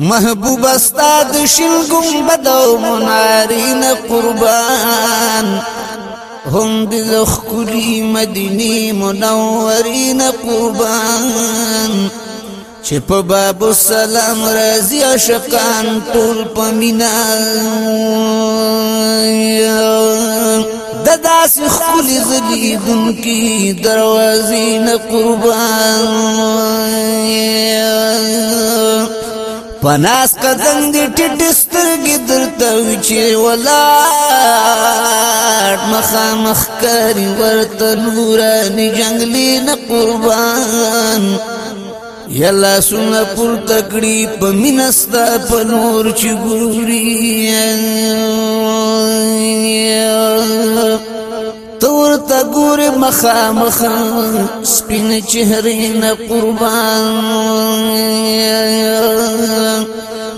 محبوب استاد شین گنبد او منارین قربان هم د خکلی مدینی منورین قربان چې په باب سلام رازي عاشقان ټول پمینا د داس خکلی زلیدونکو دروازې نه قربان پناس قدنګ دې ټټ سترګې درته وچی ولاړ مخه مخ کری ورته نورانی جنگلی نه قربان یلا سونه پر تکړی په مینستا په نور چې ګوري تور تا ګور مخامخ سپین چهره نه قربان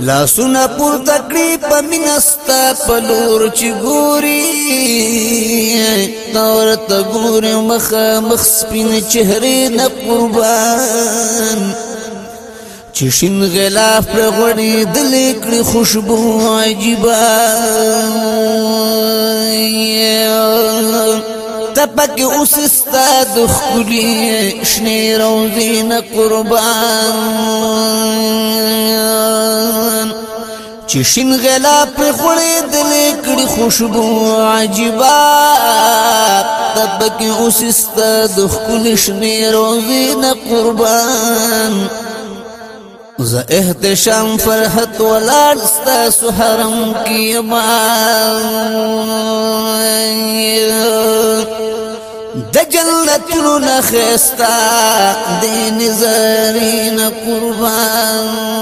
لاسونه پور تکړی په مینستا په لور چی ګوري تورت ګوري مخ مخ سپین چهره نه قربان چې شین غلاف پر غړي دل کړي خوشبو عجيبه تپک اوس استاد خولي شنه روزي نه قربان چې شین غلا پر خړې دلې کړي خوشبو عجيبا تبکه اوس است د خپل شنه روزي نه قربان ز احتشام فرحت ولار است سحرم کی ما د جنت نو نخستا د نظرین قربان